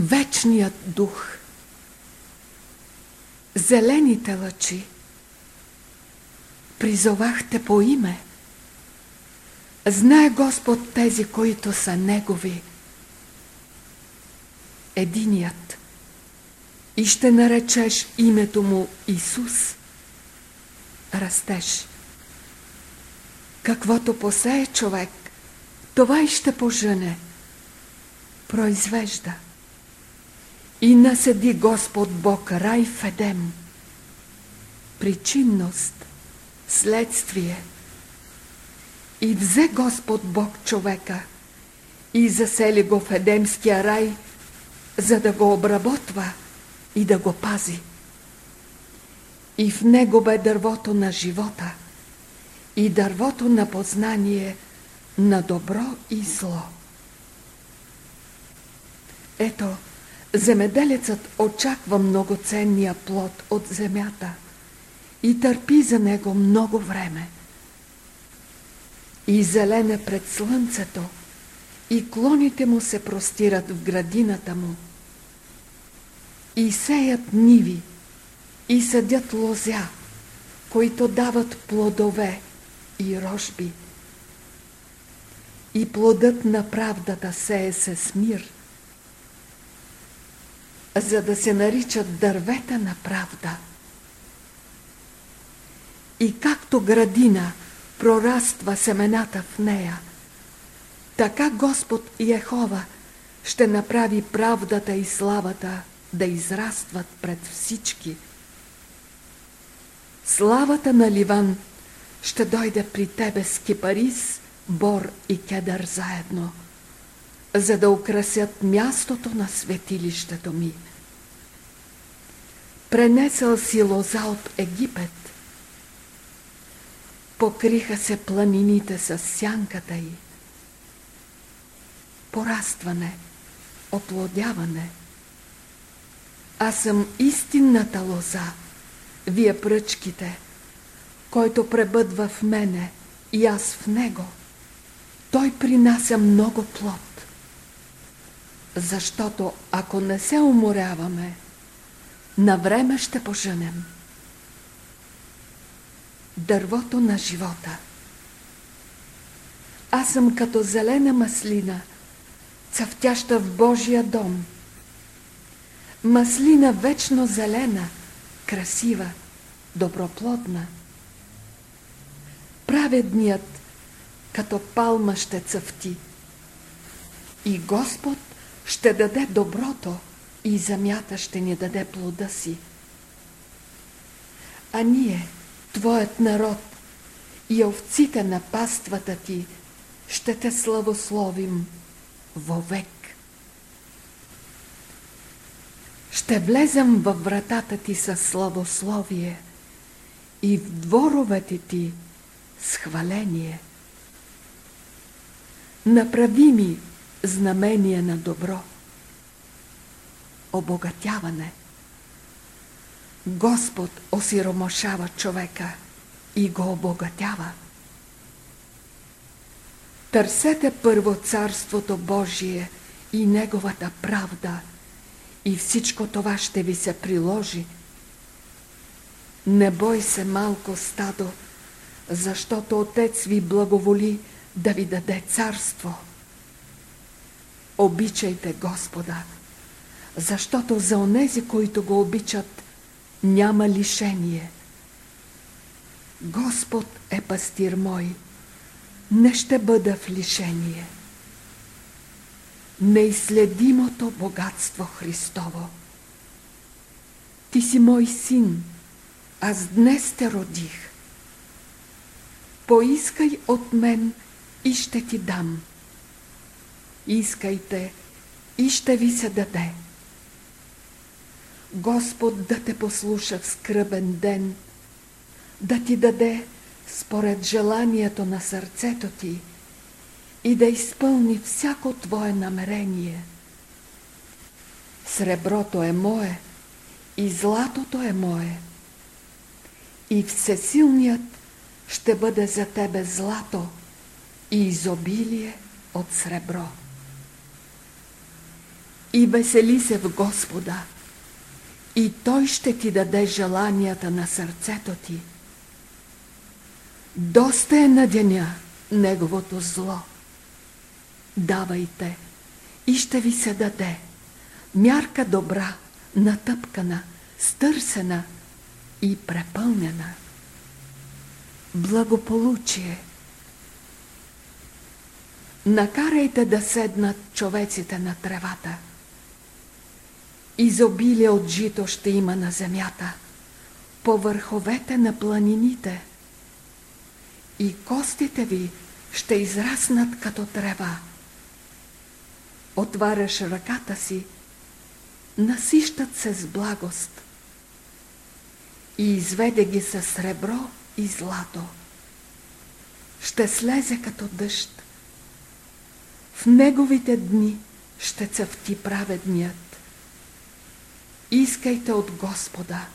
вечният дух, зелените лъчи, призовахте по име. Знае Господ тези, които са Негови. Единият. И ще наречеш името му Исус. Растеш. Каквото посее човек, това и ще пожене. Произвежда. И наседи Господ Бог рай в Едем. Причинност, следствие. И взе Господ Бог човека и засели го в Едемския рай, за да го обработва и да го пази. И в него бе дървото на живота и дървото на познание на добро и зло. Ето, Земеделецът очаква многоценния плод от земята и търпи за него много време. И зелене пред слънцето, и клоните му се простират в градината му. И сеят ниви, и съдят лозя, които дават плодове и рожби. И плодът на правдата сее се с мир – за да се наричат дървета на правда. И както градина прораства семената в нея, така Господ Ехова ще направи правдата и славата да израстват пред всички. Славата на Ливан ще дойде при тебе с кипарис, бор и кедър заедно, за да украсят мястото на светилището ми пренесъл си лоза от Египет. Покриха се планините с сянката й. Порастване, оплодяване. Аз съм истинната лоза, вие пръчките, който пребъдва в мене и аз в него. Той принася много плод. Защото ако не се уморяваме, на време ще поженем. Дървото на живота. Аз съм като зелена маслина, цъфтяща в Божия дом. Маслина вечно зелена, красива, доброплодна. Праведният като палма ще цъфти. И Господ ще даде доброто, и земята ще ни даде плода си. А ние, Твоят народ и овците на паствата Ти, ще те славословим вовек. Ще влезем във вратата Ти със славословие и в дворовете Ти с хваление. Направи ми знамение на добро – обогатяване. Господ осиромошава човека и го обогатява. Търсете първо Царството Божие и Неговата правда и всичко това ще ви се приложи. Не бой се малко стадо, защото Отец ви благоволи да ви даде царство. Обичайте Господа защото за онези, които го обичат, няма лишение. Господ е пастир мой, не ще бъда в лишение. Неизследимото богатство Христово. Ти си мой син, аз днес те родих. Поискай от мен и ще ти дам. Искайте и ще ви се даде. Господ да те послуша в скръбен ден, да ти даде според желанието на сърцето ти и да изпълни всяко твое намерение. Среброто е мое и златото е мое. И всесилният ще бъде за тебе злато и изобилие от сребро. И весели се в Господа, и Той ще ти даде желанията на сърцето ти. Доста е на деня Неговото зло. Давайте и ще ви се даде мярка добра, натъпкана, стърсена и препълнена. Благополучие. Накарайте да седнат човеците на тревата. Изобилие от жито ще има на земята, по върховете на планините. И костите ви ще израснат като трева. Отваряш ръката си, насищат се с благост и изведе ги със сребро и злато. Ще слезе като дъжд. В неговите дни ще цъфти праведният. Искайте от Господа.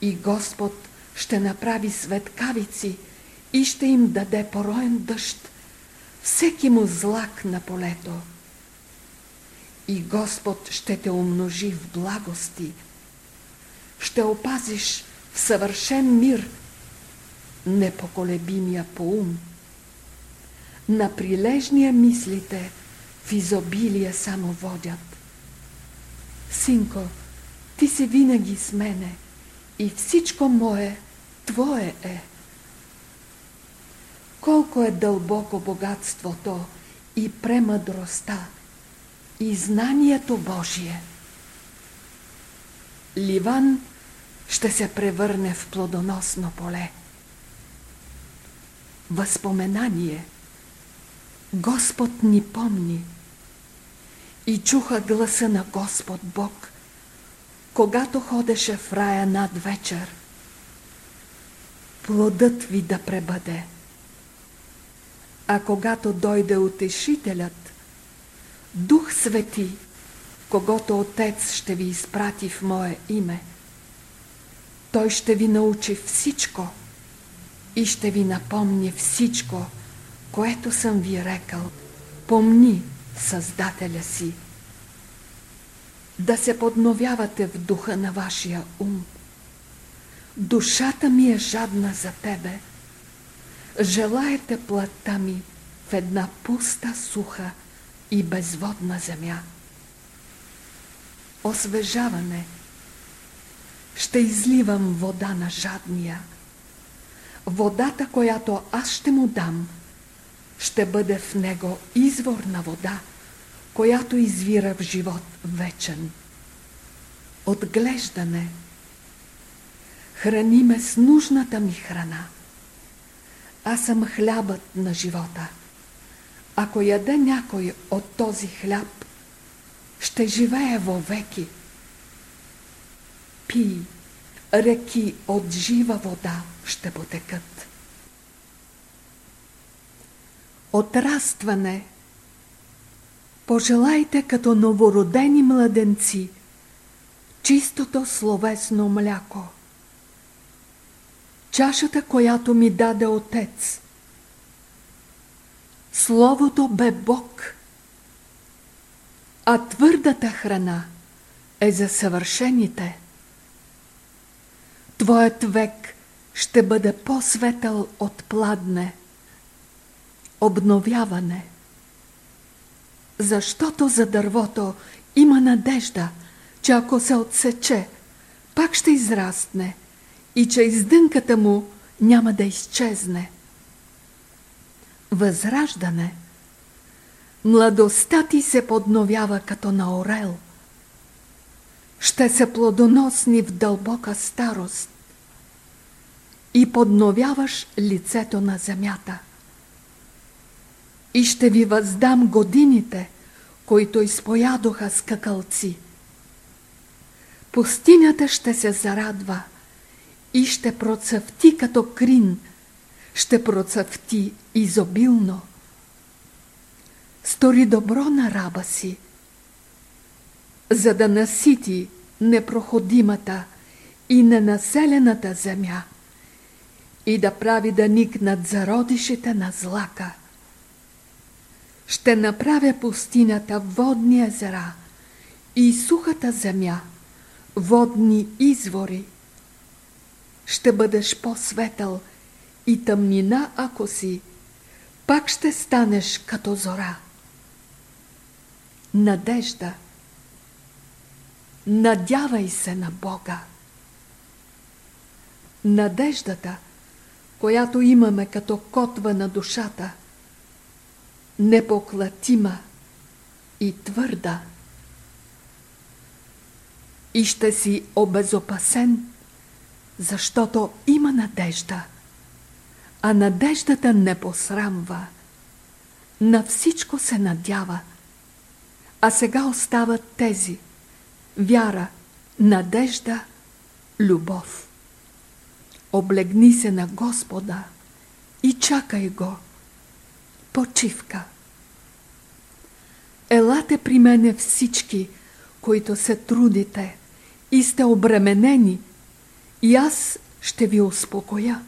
И Господ ще направи светкавици и ще им даде пороен дъжд, всеки му злак на полето и Господ ще те умножи в благости. Ще опазиш в съвършен мир непоколебимия по ум. На прилежния мислите в изобилие само водят. Синко, ти си винаги с мене и всичко мое твое е. Колко е дълбоко богатството и премъдростта, и знанието Божие. Ливан ще се превърне в плодоносно поле. Възпоменание Господ ни помни и чуха гласа на Господ Бог, когато ходеше в рая над вечер. Плодът ви да пребъде. А когато дойде утешителят, Дух Свети, когато Отец ще ви изпрати в Мое име. Той ще ви научи всичко и ще ви напомни всичко, което съм ви рекал. Помни Създателя си. Да се подновявате в духа на вашия ум. Душата ми е жадна за тебе. Желаете плътта ми в една пуста, суха и безводна земя. Освежаване. Ще изливам вода на жадния. Водата, която аз ще му дам, ще бъде в него извор на вода, която извира в живот вечен. Отглеждане. Храни ме с нужната ми храна. Аз съм хлябът на живота – ако яде някой от този хляб, ще живее вовеки. Пи, реки от жива вода ще потекат. Отрастване Пожелайте като новородени младенци чистото словесно мляко. Чашата, която ми даде Отец – Словото бе Бог, а твърдата храна е за съвършените. Твоят век ще бъде по-светъл от пладне, обновяване. Защото за дървото има надежда, че ако се отсече, пак ще израстне и че издънката му няма да изчезне възраждане. Младостта ти се подновява като на орел. Ще се плодоносни в дълбока старост и подновяваш лицето на земята. И ще ви въздам годините, които изпоядоха скакалци. Пустинята ще се зарадва и ще процъфти като крин – ще процъфти изобилно. Стори добро на раба си, за да насити непроходимата и ненаселената земя и да прави да никнат зародишите на злака. Ще направя пустинята водни езера и сухата земя, водни извори. Ще бъдеш по-светъл и тъмнина, ако си, пак ще станеш като зора. Надежда. Надявай се на Бога. Надеждата, която имаме като котва на душата, непоклатима и твърда. И ще си обезопасен, защото има надежда – а надеждата не посрамва. На всичко се надява. А сега остават тези – вяра, надежда, любов. Облегни се на Господа и чакай Го. Почивка. Елате при мене всички, които се трудите и сте обременени, и аз ще ви успокоя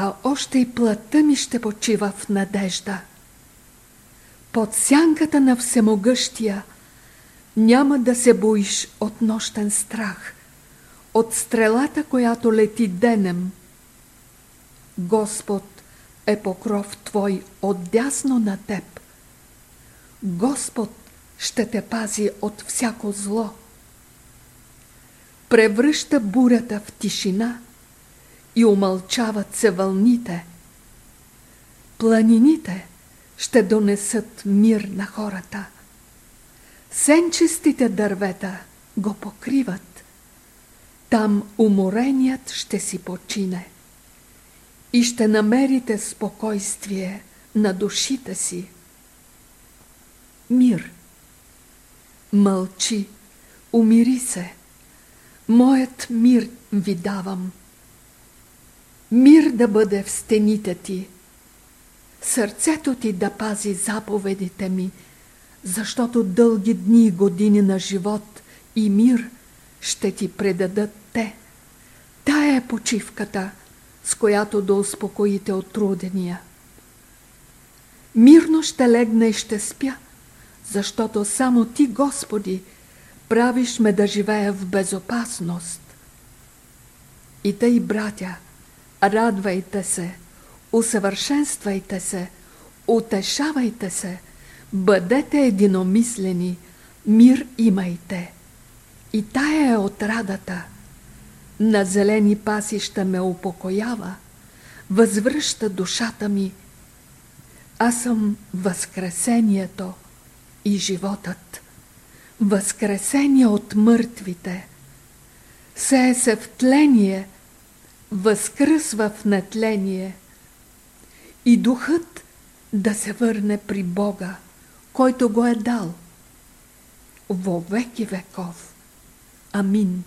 а още и плътта ми ще почива в надежда. Под сянката на всемогъщия няма да се боиш от нощен страх, от стрелата, която лети денем. Господ е покров Твой отдясно на Теб. Господ ще те пази от всяко зло. Превръща бурята в тишина – и умълчават се вълните. Планините ще донесат мир на хората. Сенчестите дървета го покриват. Там умореният ще си почине и ще намерите спокойствие на душите си. Мир. Мълчи, умири се. Моят мир ви давам – Мир да бъде в стените ти. Сърцето ти да пази заповедите ми, защото дълги дни и години на живот и мир ще ти предадат те. Тая е почивката, с която да успокоите отрудения. Мирно ще легна и ще спя, защото само Ти, Господи, правиш ме да живея в безопасност. И тъй, братя, радвайте се, усъвършенствайте се, утешавайте се, бъдете единомислени, мир имайте. И тая е отрадата. На зелени пасища ме упокоява, възвръща душата ми. Аз съм възкресението и животът. Възкресение от мъртвите. Сее се в тление – възкръсва в нетление и духът да се върне при Бога, който го е дал. Во веки веков. Амин.